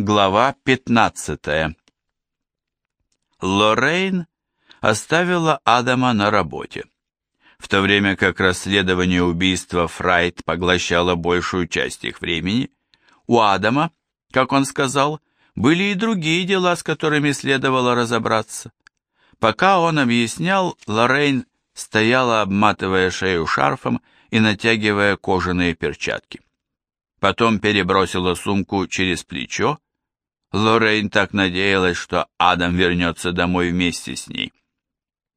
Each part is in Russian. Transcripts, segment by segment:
Глава 15 Лоррейн оставила Адама на работе, в то время как расследование убийства Фрайт поглощало большую часть их времени. У Адама, как он сказал, были и другие дела, с которыми следовало разобраться. Пока он объяснял, Лоррейн стояла, обматывая шею шарфом и натягивая кожаные перчатки. Потом перебросила сумку через плечо, Лоррейн так надеялась, что Адам вернется домой вместе с ней.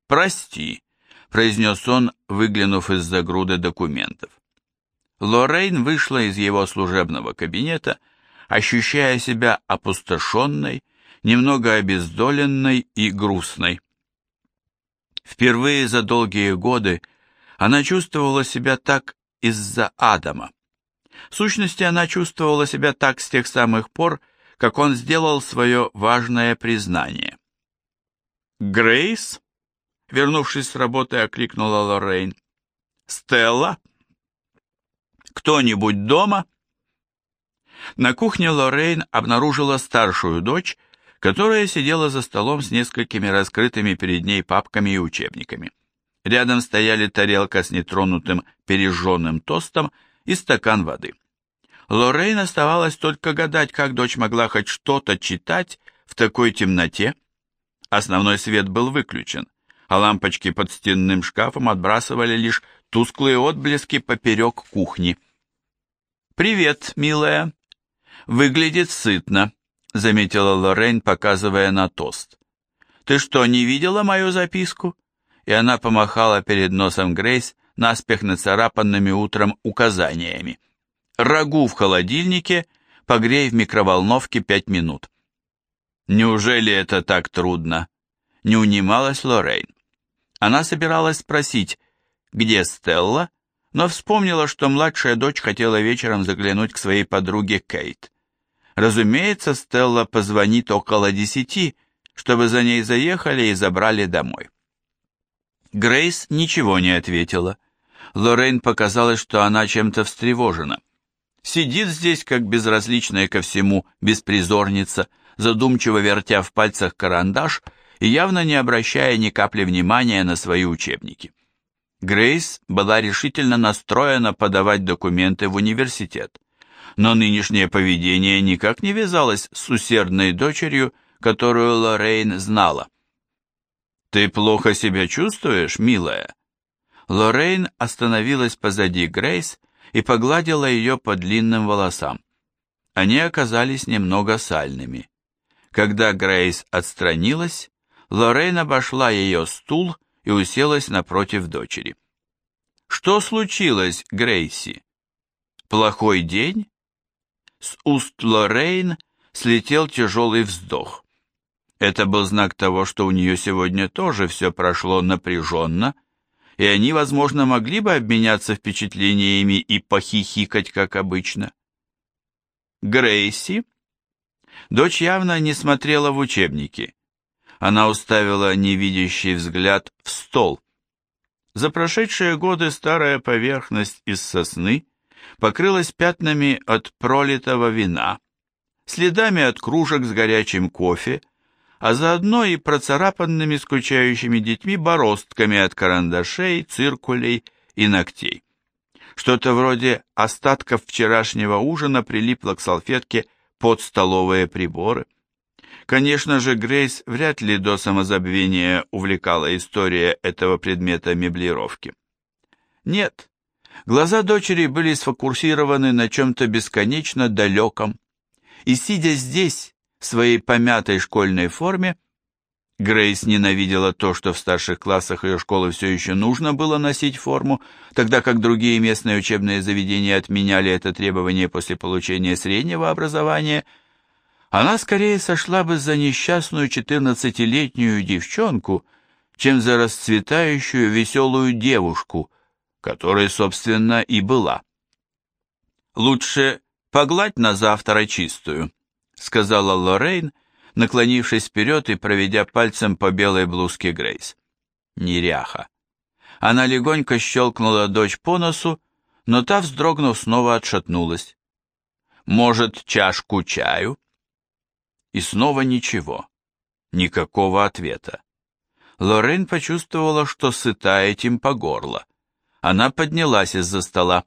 «Прости», — произнес он, выглянув из-за груды документов. Лоррейн вышла из его служебного кабинета, ощущая себя опустошенной, немного обездоленной и грустной. Впервые за долгие годы она чувствовала себя так из-за Адама. В сущности, она чувствовала себя так с тех самых пор, как он сделал свое важное признание. «Грейс?» — вернувшись с работы, окликнула Лоррейн. «Стелла? Кто-нибудь дома?» На кухне Лоррейн обнаружила старшую дочь, которая сидела за столом с несколькими раскрытыми перед ней папками и учебниками. Рядом стояли тарелка с нетронутым пережженным тостом и стакан воды. Лоррейн оставалось только гадать, как дочь могла хоть что-то читать в такой темноте. Основной свет был выключен, а лампочки под стенным шкафом отбрасывали лишь тусклые отблески поперек кухни. «Привет, милая!» «Выглядит сытно», — заметила Лоррейн, показывая на тост. «Ты что, не видела мою записку?» И она помахала перед носом Грейс наспех нацарапанными утром указаниями рагу в холодильнике, погрей в микроволновке пять минут. Неужели это так трудно? Не унималась Лоррейн. Она собиралась спросить, где Стелла, но вспомнила, что младшая дочь хотела вечером заглянуть к своей подруге Кейт. Разумеется, Стелла позвонит около десяти, чтобы за ней заехали и забрали домой. Грейс ничего не ответила. Лоррейн показалось, что она чем-то встревожена. Сидит здесь, как безразличная ко всему беспризорница, задумчиво вертя в пальцах карандаш и явно не обращая ни капли внимания на свои учебники. Грейс была решительно настроена подавать документы в университет, но нынешнее поведение никак не вязалось с усердной дочерью, которую Лоррейн знала. «Ты плохо себя чувствуешь, милая?» Лоррейн остановилась позади Грейс и погладила ее по длинным волосам. Они оказались немного сальными. Когда Грейс отстранилась, Лоррейн обошла ее стул и уселась напротив дочери. «Что случилось, Грейси? Плохой день?» С уст Лоррейн слетел тяжелый вздох. Это был знак того, что у нее сегодня тоже все прошло напряженно, и они, возможно, могли бы обменяться впечатлениями и похихикать, как обычно. Грейси? Дочь явно не смотрела в учебники. Она уставила невидящий взгляд в стол. За прошедшие годы старая поверхность из сосны покрылась пятнами от пролитого вина, следами от кружек с горячим кофе, а заодно и процарапанными скучающими детьми бороздками от карандашей, циркулей и ногтей. Что-то вроде остатков вчерашнего ужина прилипло к салфетке под столовые приборы. Конечно же, Грейс вряд ли до самозабвения увлекала история этого предмета меблировки. Нет, глаза дочери были сфокусированы на чем-то бесконечно далеком, и, сидя здесь, своей помятой школьной форме. Грейс ненавидела то, что в старших классах ее школы все еще нужно было носить форму, тогда как другие местные учебные заведения отменяли это требование после получения среднего образования. Она скорее сошла бы за несчастную четырнадцатилетнюю девчонку, чем за расцветающую веселую девушку, которой, собственно, и была. Лучше погладь на завтра чистую сказала Лоррейн, наклонившись вперед и проведя пальцем по белой блузке Грейс. Неряха. Она легонько щелкнула дочь по носу, но та, вздрогнув, снова отшатнулась. «Может, чашку чаю?» И снова ничего. Никакого ответа. Лорен почувствовала, что сыта этим по горло. Она поднялась из-за стола.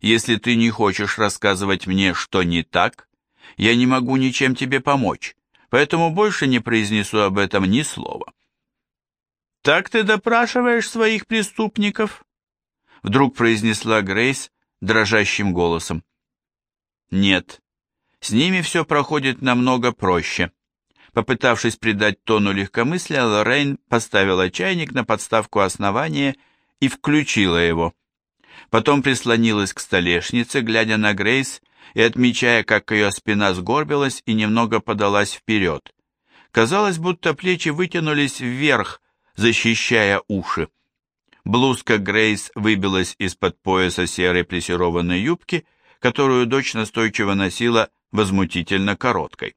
«Если ты не хочешь рассказывать мне, что не так, я не могу ничем тебе помочь, поэтому больше не произнесу об этом ни слова». «Так ты допрашиваешь своих преступников?» Вдруг произнесла Грейс дрожащим голосом. «Нет, с ними все проходит намного проще». Попытавшись придать тону легкомыслия, Лоррейн поставила чайник на подставку основания и включила его. Потом прислонилась к столешнице, глядя на Грейс и отмечая, как ее спина сгорбилась и немного подалась вперед. Казалось, будто плечи вытянулись вверх, защищая уши. Блузка Грейс выбилась из-под пояса серой плесированной юбки, которую дочь настойчиво носила возмутительно короткой.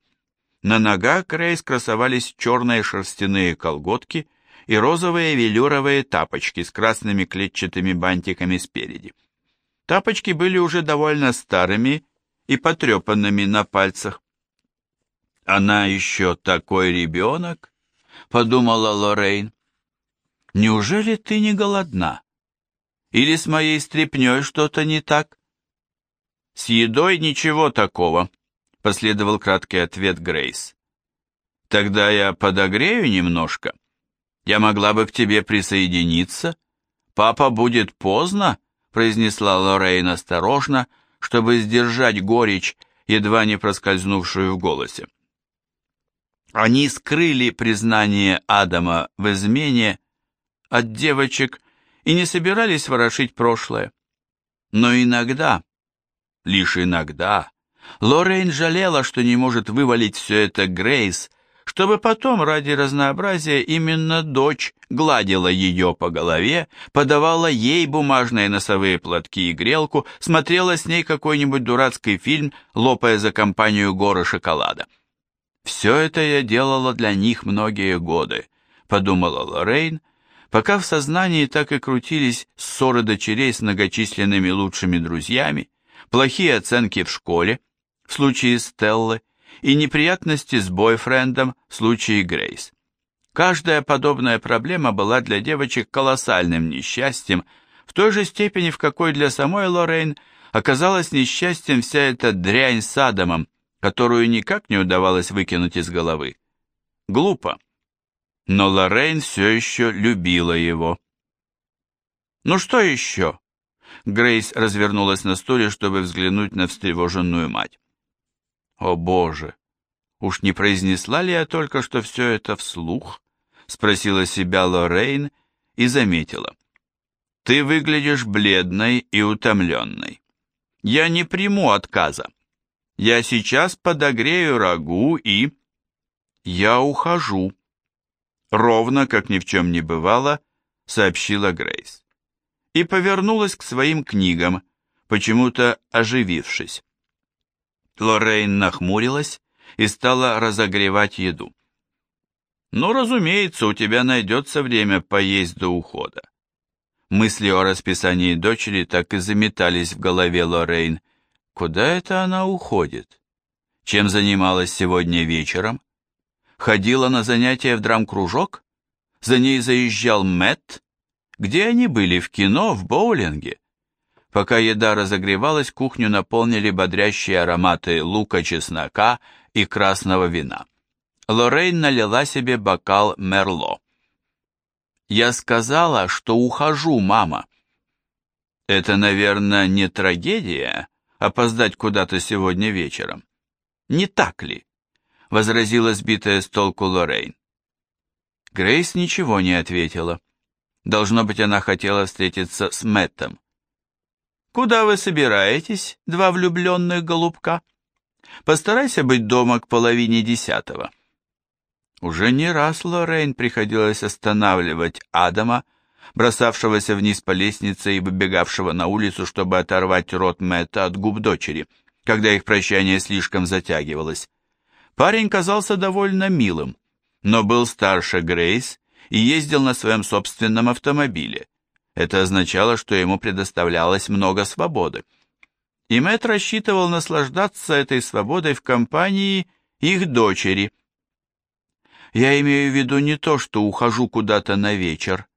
На ногах Грейс красовались черные шерстяные колготки и розовые велюровые тапочки с красными клетчатыми бантиками спереди. Тапочки были уже довольно старыми и потрепанными на пальцах. «Она еще такой ребенок?» — подумала Лоррейн. «Неужели ты не голодна? Или с моей стряпней что-то не так?» «С едой ничего такого», последовал краткий ответ Грейс. Тогда я подогрею немножко. Я могла бы к тебе присоединиться. Папа будет поздно, произнесла Лоррейн осторожно, чтобы сдержать горечь, едва не проскользнувшую в голосе. Они скрыли признание Адама в измене от девочек и не собирались ворошить прошлое. Но иногда, лишь иногда, Лоррейн жалела, что не может вывалить все это Грейс, чтобы потом, ради разнообразия, именно дочь гладила ее по голове, подавала ей бумажные носовые платки и грелку, смотрела с ней какой-нибудь дурацкий фильм, лопая за компанию горы шоколада. «Все это я делала для них многие годы», — подумала Лоррейн, пока в сознании так и крутились ссоры дочерей с многочисленными лучшими друзьями, плохие оценки в школе, в случае Стеллы и неприятности с бойфрендом в случае Грейс. Каждая подобная проблема была для девочек колоссальным несчастьем, в той же степени, в какой для самой Лоррейн оказалась несчастьем вся эта дрянь с Адамом, которую никак не удавалось выкинуть из головы. Глупо. Но Лоррейн все еще любила его. «Ну что еще?» Грейс развернулась на стуле, чтобы взглянуть на встревоженную мать. О боже! Уж не произнесла ли я только что все это вслух? Спросила себя Лоррейн и заметила. Ты выглядишь бледной и утомленной. Я не приму отказа. Я сейчас подогрею рагу и... Я ухожу. Ровно, как ни в чем не бывало, сообщила Грейс. И повернулась к своим книгам, почему-то оживившись. Лоррейн нахмурилась и стала разогревать еду. «Ну, разумеется, у тебя найдется время поесть до ухода». Мысли о расписании дочери так и заметались в голове Лоррейн. Куда это она уходит? Чем занималась сегодня вечером? Ходила на занятия в драм-кружок? За ней заезжал Мэтт? Где они были, в кино, в боулинге? Пока еда разогревалась, кухню наполнили бодрящие ароматы лука, чеснока и красного вина. Лоррейн налила себе бокал Мерло. «Я сказала, что ухожу, мама». «Это, наверное, не трагедия, опоздать куда-то сегодня вечером. Не так ли?» — возразила сбитая с толку Лоррейн. Грейс ничего не ответила. Должно быть, она хотела встретиться с Мэттом. Куда вы собираетесь, два влюбленных голубка? Постарайся быть дома к половине десятого. Уже не раз Лоррейн приходилось останавливать Адама, бросавшегося вниз по лестнице и выбегавшего на улицу, чтобы оторвать рот Мэтта от губ дочери, когда их прощание слишком затягивалось. Парень казался довольно милым, но был старше Грейс и ездил на своем собственном автомобиле, это означало, что ему предоставлялось много свободы. И Мэтт рассчитывал наслаждаться этой свободой в компании их дочери. Я имею в виду не то, что ухожу куда-то на вечер.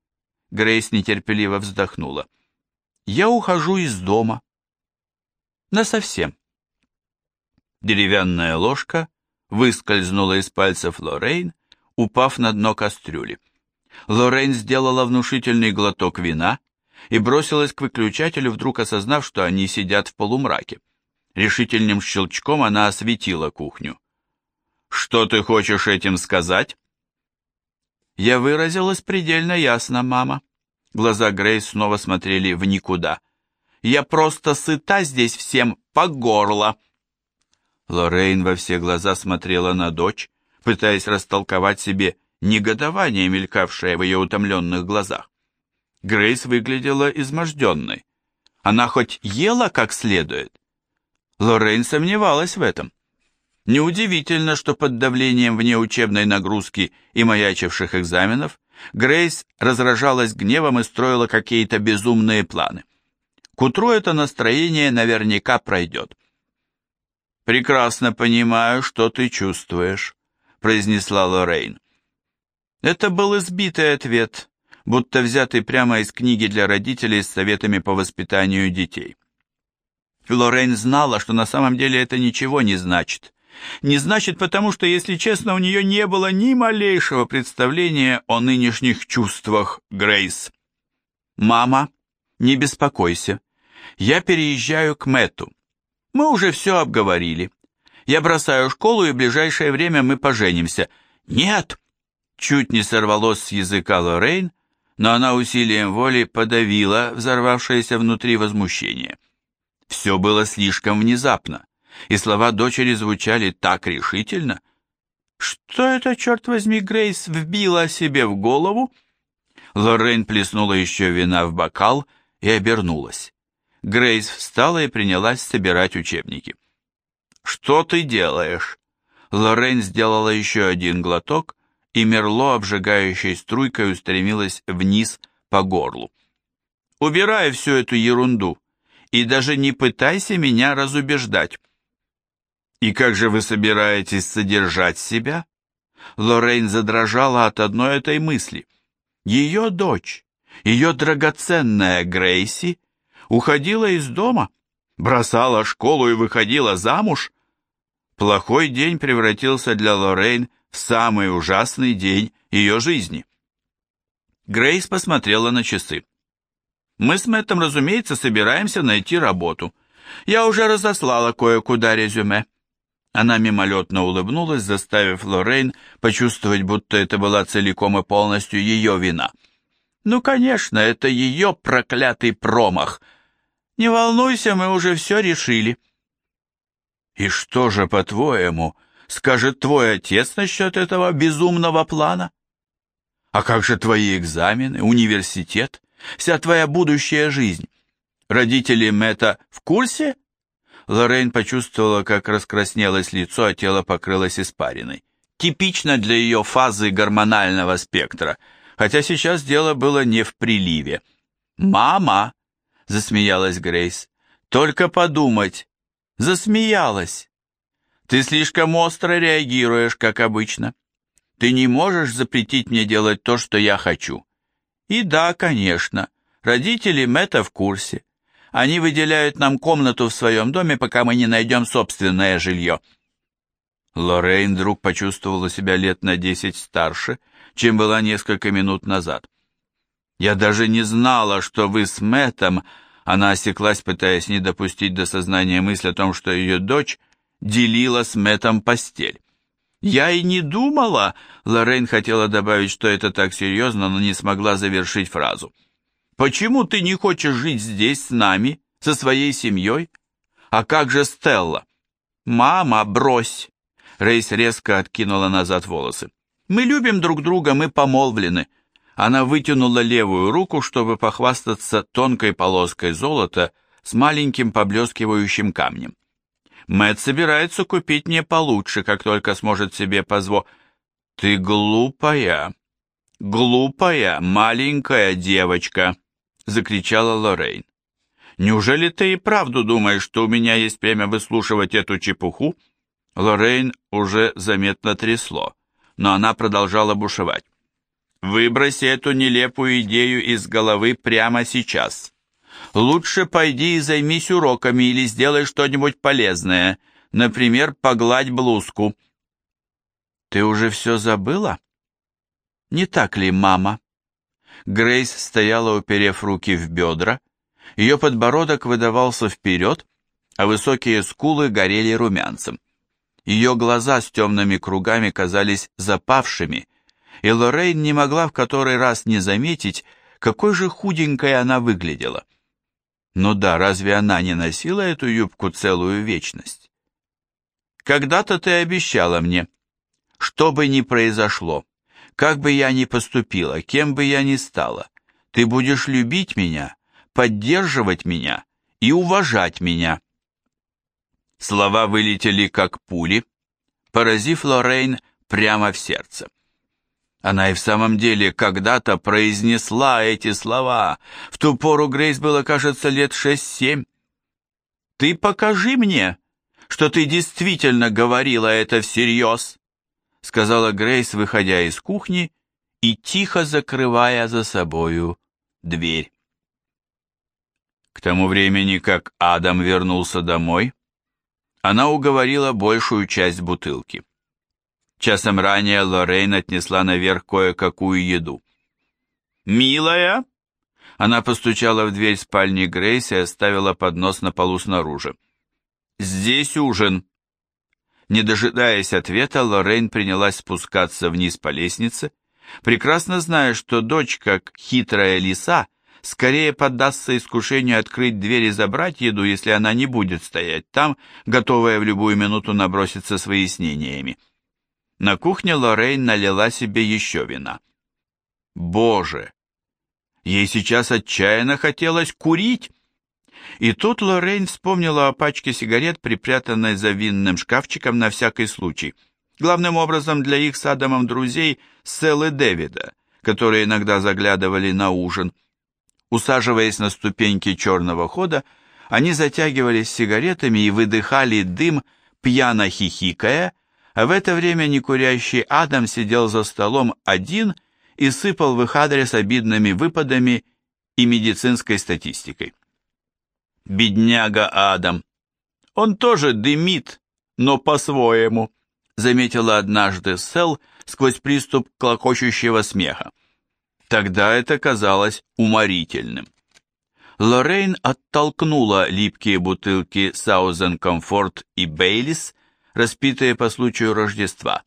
Грейс нетерпеливо вздохнула. Я ухожу из дома. Насовсем. Деревянная ложка выскользнула из пальцев Лоррейн, упав на дно кастрюли. Лоррейн сделала внушительный глоток вина и бросилась к выключателю, вдруг осознав, что они сидят в полумраке. Решительным щелчком она осветила кухню. «Что ты хочешь этим сказать?» Я выразилась предельно ясно, мама. Глаза Грейс снова смотрели в никуда. Я просто сыта здесь всем по горло. Лоррейн во все глаза смотрела на дочь, пытаясь растолковать себе негодование, мелькавшее в ее утомленных глазах. Грейс выглядела изможденной. Она хоть ела как следует? Лоррейн сомневалась в этом. Неудивительно, что под давлением внеучебной нагрузки и маячивших экзаменов Грейс разражалась гневом и строила какие-то безумные планы. К утру это настроение наверняка пройдет. «Прекрасно понимаю, что ты чувствуешь», — произнесла Лоррейн. Это был избитый ответ, будто взятый прямо из книги для родителей с советами по воспитанию детей. Лоррейн знала, что на самом деле это ничего не значит. Не значит потому, что, если честно, у нее не было ни малейшего представления о нынешних чувствах Грейс. «Мама, не беспокойся. Я переезжаю к Мэтту. Мы уже все обговорили. Я бросаю школу, и в ближайшее время мы поженимся». «Нет!» Чуть не сорвалось с языка Лоррейн, но она усилием воли подавила взорвавшееся внутри возмущение. Все было слишком внезапно, и слова дочери звучали так решительно. Что это, черт возьми, Грейс вбила себе в голову? Лоррейн плеснула еще вина в бокал и обернулась. Грейс встала и принялась собирать учебники. «Что ты делаешь?» Лоррейн сделала еще один глоток, и мерло, обжигающей струйкой, устремилось вниз по горлу. «Убирай всю эту ерунду и даже не пытайся меня разубеждать». «И как же вы собираетесь содержать себя?» Лоррейн задрожала от одной этой мысли. Ее дочь, ее драгоценная Грейси, уходила из дома, бросала школу и выходила замуж. Плохой день превратился для Лоррейн самый ужасный день ее жизни. Грейс посмотрела на часы. «Мы с Мэттом, разумеется, собираемся найти работу. Я уже разослала кое-куда резюме». Она мимолетно улыбнулась, заставив Лоррейн почувствовать, будто это была целиком и полностью ее вина. «Ну, конечно, это ее проклятый промах. Не волнуйся, мы уже все решили». «И что же, по-твоему, скажет твой отец насчет этого безумного плана? А как же твои экзамены, университет, вся твоя будущая жизнь? Родители Мэтта в курсе?» Лоррейн почувствовала, как раскраснелось лицо, а тело покрылось испариной. Типично для ее фазы гормонального спектра, хотя сейчас дело было не в приливе. «Мама!» — засмеялась Грейс. «Только подумать!» Засмеялась. «Ты слишком остро реагируешь, как обычно. Ты не можешь запретить мне делать то, что я хочу». «И да, конечно, родители Мэтта в курсе. Они выделяют нам комнату в своем доме, пока мы не найдем собственное жилье». Лоррейн вдруг почувствовала себя лет на десять старше, чем была несколько минут назад. «Я даже не знала, что вы с Мэттом...» Она осеклась, пытаясь не допустить до сознания мысль о том, что ее дочь делила с Мэттом постель. «Я и не думала...» Лоррейн хотела добавить, что это так серьезно, но не смогла завершить фразу. Почему ты не хочешь жить здесь с нами, со своей семьей? А как же Стелла? Мама, брось. Рейс резко откинула назад волосы. Мы любим друг друга, мы помолвлены. Она вытянула левую руку, чтобы похвастаться тонкой полоской золота с маленьким поблескивающим камнем. Мэт собирается купить мне получше, как только сможет себе позволить. Ты глупая, глупая маленькая девочка закричала Лоррейн. «Неужели ты и правду думаешь, что у меня есть время выслушивать эту чепуху? Лоррейн уже заметно трясло, но она продолжала бушевать. «Выброси эту нелепую идею из головы прямо сейчас. Лучше пойди и займись уроками или сделай что-нибудь полезное, например, погладь блузку». «Ты уже все забыла?» «Не так ли, мама?» Грейс стояла, уперев руки в бедра, ее подбородок выдавался вперед, а высокие скулы горели румянцем. Ее глаза с темными кругами казались запавшими, и Лоррейн не могла в который раз не заметить, какой же худенькой она выглядела. Ну да, разве она не носила эту юбку целую вечность? Когда-то ты обещала мне, что бы ни произошло, как бы я ни поступила, кем бы я ни стала, ты будешь любить меня, поддерживать меня и уважать меня. Слова вылетели как пули, поразив Лоррейн прямо в сердце. Она и в самом деле когда-то произнесла эти слова. В ту пору Грейс было, кажется, лет шесть-семь. «Ты покажи мне, что ты действительно говорила это всерьез», сказала Грейс, выходя из кухни и тихо закрывая за собою дверь. К тому времени, как Адам вернулся домой, она уговорила большую часть бутылки. Часом ранее Лоррейн отнесла наверх кое-какую еду. «Милая!» Она постучала в дверь спальни Грейс и оставила поднос на полу снаружи. «Здесь ужин!» Не дожидаясь ответа, Лоррейн принялась спускаться вниз по лестнице, прекрасно зная, что дочь, как хитрая лиса, скорее поддастся искушению открыть дверь и забрать еду, если она не будет стоять там, готовая в любую минуту наброситься с выяснениями. На кухне Лоррейн налила себе еще вина. Боже! Ей сейчас отчаянно хотелось курить. И тут Лоррейн вспомнила о пачке сигарет, припрятанной за винным шкафчиком на всякий случай. Главным образом для их с Адамом друзей Сэл и Дэвида, которые иногда заглядывали на ужин – Усаживаясь на ступеньки черного хода, они затягивались сигаретами и выдыхали дым, пьяно хихикая, а в это время некурящий Адам сидел за столом один и сыпал в их адрес обидными выпадами и медицинской статистикой. «Бедняга Адам! Он тоже дымит, но по-своему», заметила однажды Сел сквозь приступ клокочущего смеха. Тогда это казалось уморительным. Лоррейн оттолкнула липкие бутылки Саузен Комфорт и Бейлис, распитые по случаю Рождества.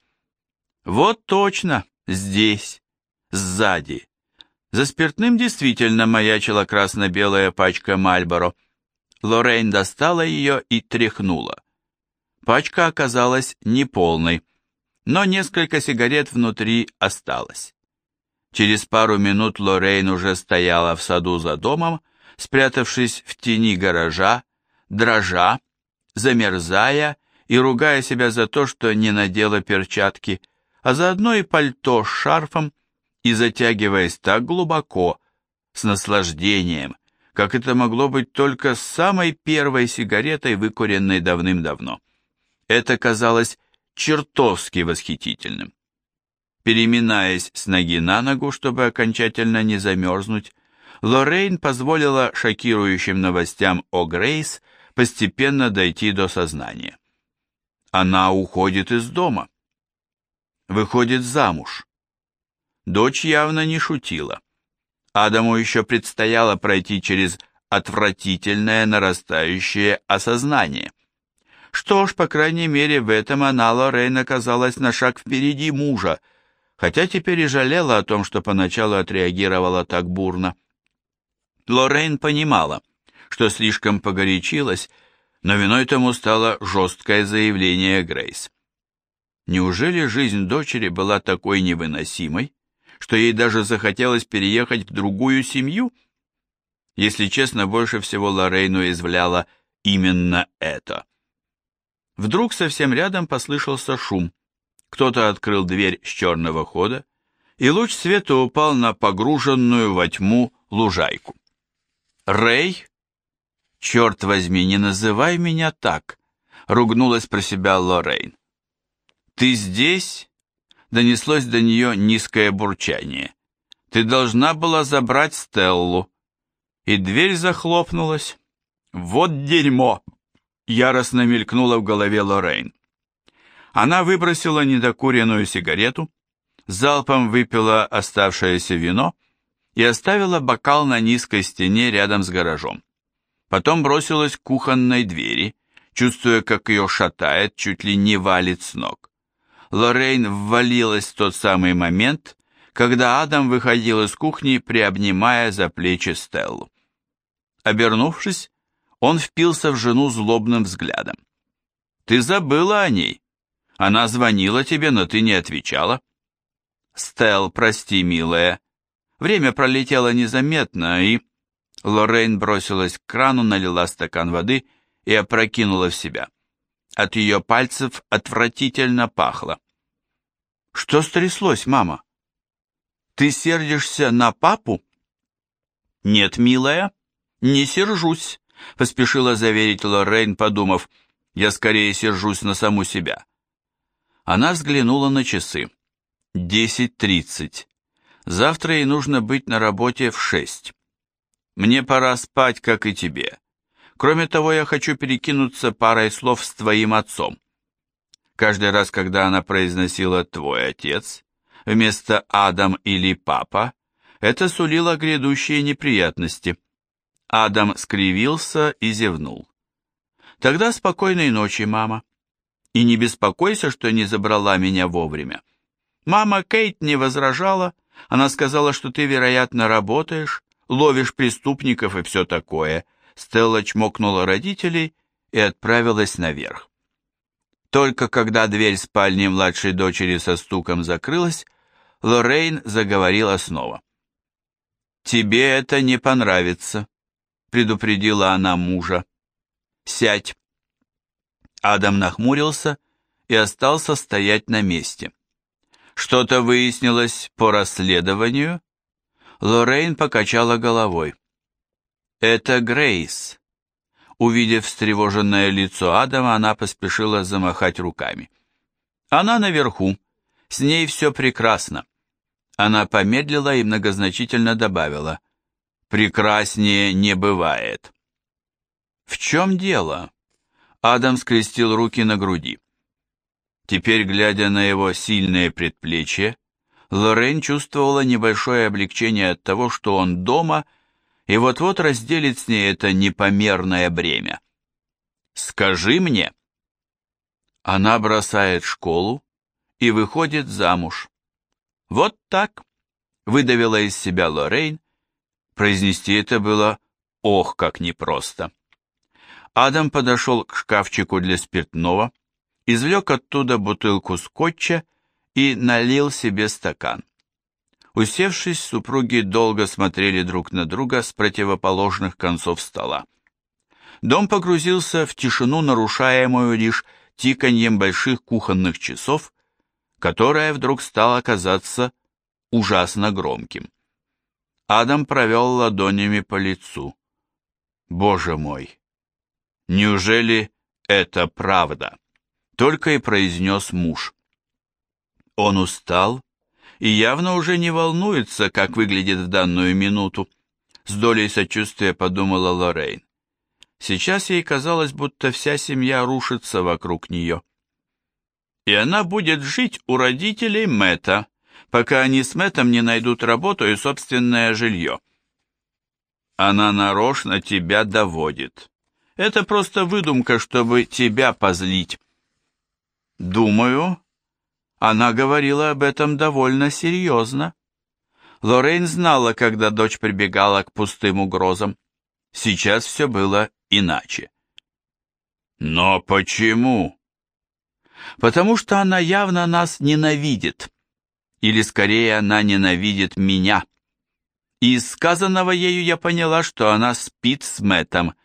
Вот точно, здесь, сзади. За спиртным действительно маячила красно-белая пачка Мальборо. Лоррейн достала ее и тряхнула. Пачка оказалась неполной, но несколько сигарет внутри осталось. Через пару минут Лоррейн уже стояла в саду за домом, спрятавшись в тени гаража, дрожа, замерзая и ругая себя за то, что не надела перчатки, а заодно и пальто с шарфом, и затягиваясь так глубоко, с наслаждением, как это могло быть только с самой первой сигаретой, выкуренной давным-давно. Это казалось чертовски восхитительным. Переминаясь с ноги на ногу, чтобы окончательно не замерзнуть, Лоррейн позволила шокирующим новостям о Грейс постепенно дойти до сознания. Она уходит из дома. Выходит замуж. Дочь явно не шутила. Адаму еще предстояло пройти через отвратительное нарастающее осознание. Что ж, по крайней мере, в этом она, Лоррейн, оказалась на шаг впереди мужа, хотя теперь и жалела о том, что поначалу отреагировала так бурно. Лоррейн понимала, что слишком погорячилась, но виной тому стало жесткое заявление Грейс. Неужели жизнь дочери была такой невыносимой, что ей даже захотелось переехать в другую семью? Если честно, больше всего Лоррейну извляла именно это. Вдруг совсем рядом послышался шум. Кто-то открыл дверь с черного хода, и луч света упал на погруженную во тьму лужайку. «Рэй? Черт возьми, не называй меня так!» ругнулась про себя Лоррейн. «Ты здесь?» — донеслось до нее низкое бурчание. «Ты должна была забрать Стеллу». И дверь захлопнулась. «Вот дерьмо!» — яростно мелькнула в голове Лоррейн. Она выбросила недокуренную сигарету, залпом выпила оставшееся вино и оставила бокал на низкой стене рядом с гаражом. Потом бросилась к кухонной двери, чувствуя, как ее шатает, чуть ли не валит с ног. Лоррейн ввалилась в тот самый момент, когда Адам выходил из кухни, приобнимая за плечи Стеллу. Обернувшись, он впился в жену злобным взглядом. «Ты забыла о ней. Она звонила тебе, но ты не отвечала». «Стелл, прости, милая. Время пролетело незаметно, и...» Лоррейн бросилась к крану, налила стакан воды и опрокинула в себя. От ее пальцев отвратительно пахло. «Что стряслось, мама? Ты сердишься на папу?» «Нет, милая, не сержусь», — поспешила заверить Лоррейн, подумав, «я скорее сержусь на саму себя». Она взглянула на часы. «Десять тридцать. Завтра ей нужно быть на работе в шесть. Мне пора спать, как и тебе. Кроме того, я хочу перекинуться парой слов с твоим отцом. Каждый раз, когда она произносила «твой отец», вместо «Адам» или «папа», это сулило грядущие неприятности. Адам скривился и зевнул. «Тогда спокойной ночи, мама. И не беспокойся, что не забрала меня вовремя. Мама Кейт не возражала, она сказала, что ты, вероятно, работаешь, ловишь преступников и все такое». Стелла чмокнула родителей и отправилась наверх. Только когда дверь спальни младшей дочери со стуком закрылась, Лоррейн заговорила снова. «Тебе это не понравится», — предупредила она мужа. «Сядь». Адам нахмурился и остался стоять на месте. «Что-то выяснилось по расследованию?» Лоррейн покачала головой. «Это Грейс». Увидев встревоженное лицо Адама, она поспешила замахать руками. «Она наверху. С ней все прекрасно». Она помедлила и многозначительно добавила. «Прекраснее не бывает». «В чем дело?» Адам скрестил руки на груди. Теперь, глядя на его сильные предплечья, Лорен чувствовала небольшое облегчение от того, что он дома и, вот-вот разделит с ней это непомерное бремя. «Скажи мне!» Она бросает школу и выходит замуж. «Вот так!» — выдавила из себя Лоррейн. Произнести это было ох, как непросто. Адам подошел к шкафчику для спиртного, извлек оттуда бутылку скотча и налил себе стакан. Усевшись, супруги долго смотрели друг на друга с противоположных концов стола. Дом погрузился в тишину, нарушаемую лишь тиканьем больших кухонных часов, которое вдруг стало казаться ужасно громким. Адам провел ладонями по лицу. «Боже мой! Неужели это правда?» Только и произнес муж. Он устал и явно уже не волнуется, как выглядит в данную минуту. С долей сочувствия подумала Лоррейн. Сейчас ей казалось, будто вся семья рушится вокруг нее. И она будет жить у родителей Мэтта, пока они с Мэттом не найдут работу и собственное жилье. Она нарочно тебя доводит. Это просто выдумка, чтобы тебя позлить. Думаю, она говорила об этом довольно серьезно. Лоррейн знала, когда дочь прибегала к пустым угрозам. Сейчас все было иначе. Но почему? Потому что она явно нас ненавидит. Или скорее она ненавидит меня. Из сказанного ею я поняла, что она спит с Мэттом.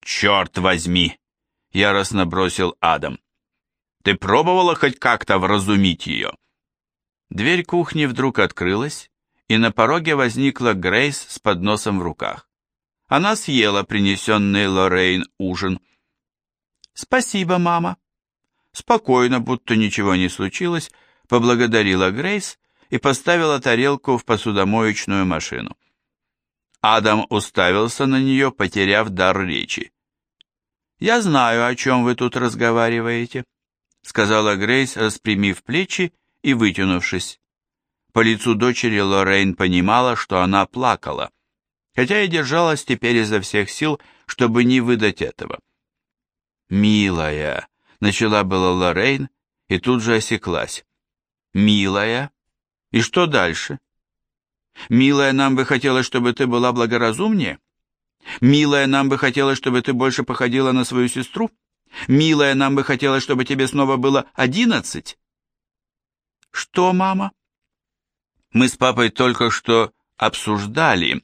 «Черт возьми!» — яростно бросил Адам. Ты пробовала хоть как-то вразумить ее?» Дверь кухни вдруг открылась, и на пороге возникла Грейс с подносом в руках. Она съела принесенный Лоррейн ужин. «Спасибо, мама». Спокойно, будто ничего не случилось, поблагодарила Грейс и поставила тарелку в посудомоечную машину. Адам уставился на нее, потеряв дар речи. «Я знаю, о чем вы тут разговариваете», — сказала Грейс, распрямив плечи и вытянувшись. По лицу дочери Лоррейн понимала, что она плакала, хотя и держалась теперь изо всех сил, чтобы не выдать этого. «Милая», — начала была Лоррейн и тут же осеклась. «Милая? И что дальше?» «Милая, нам бы хотелось, чтобы ты была благоразумнее?» «Милая, нам бы хотелось, чтобы ты больше походила на свою сестру?» «Милая, нам бы хотелось, чтобы тебе снова было одиннадцать?» «Что, мама?» «Мы с папой только что обсуждали,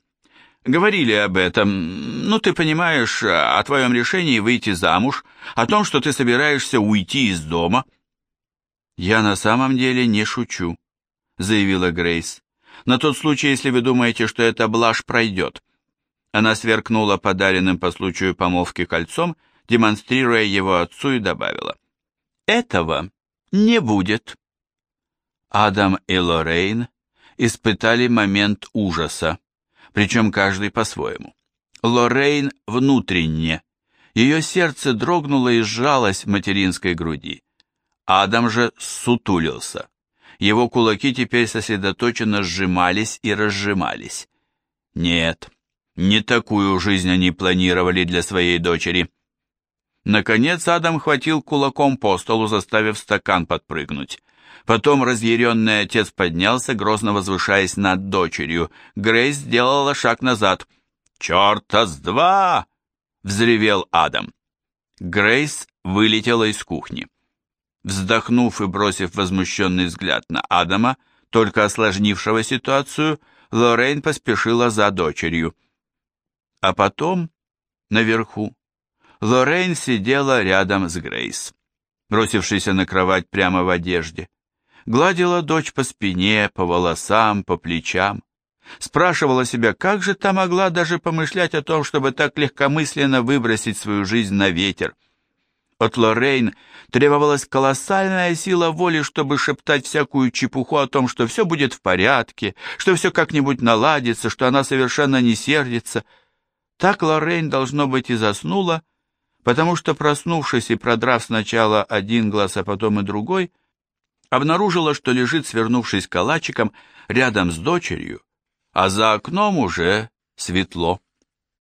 говорили об этом, ну, ты понимаешь, о твоем решении выйти замуж, о том, что ты собираешься уйти из дома». «Я на самом деле не шучу», — заявила Грейс. «На тот случай, если вы думаете, что эта блажь пройдет». Она сверкнула подаренным по случаю помолвки кольцом, демонстрируя его отцу, и добавила. «Этого не будет». Адам и Лоррейн испытали момент ужаса, причем каждый по-своему. Лоррейн внутренне. Ее сердце дрогнуло и сжалось в материнской груди. Адам же сутулился. Его кулаки теперь сосредоточенно сжимались и разжимались. Нет, не такую жизнь они планировали для своей дочери. Наконец Адам хватил кулаком по столу, заставив стакан подпрыгнуть. Потом разъяренный отец поднялся, грозно возвышаясь над дочерью. Грейс сделала шаг назад. «Черта с два!» — взревел Адам. Грейс вылетела из кухни. Вздохнув и бросив возмущенный взгляд на Адама, только осложнившего ситуацию, Лоррейн поспешила за дочерью. А потом, наверху, Лоррейн сидела рядом с Грейс, бросившейся на кровать прямо в одежде. Гладила дочь по спине, по волосам, по плечам. Спрашивала себя, как же та могла даже помышлять о том, чтобы так легкомысленно выбросить свою жизнь на ветер. От Лоррейн требовалась колоссальная сила воли, чтобы шептать всякую чепуху о том, что все будет в порядке, что все как-нибудь наладится, что она совершенно не сердится. Так Лоррейн, должно быть, и заснула, потому что, проснувшись и продрав сначала один глаз, а потом и другой, обнаружила, что лежит, свернувшись калачиком, рядом с дочерью, а за окном уже светло.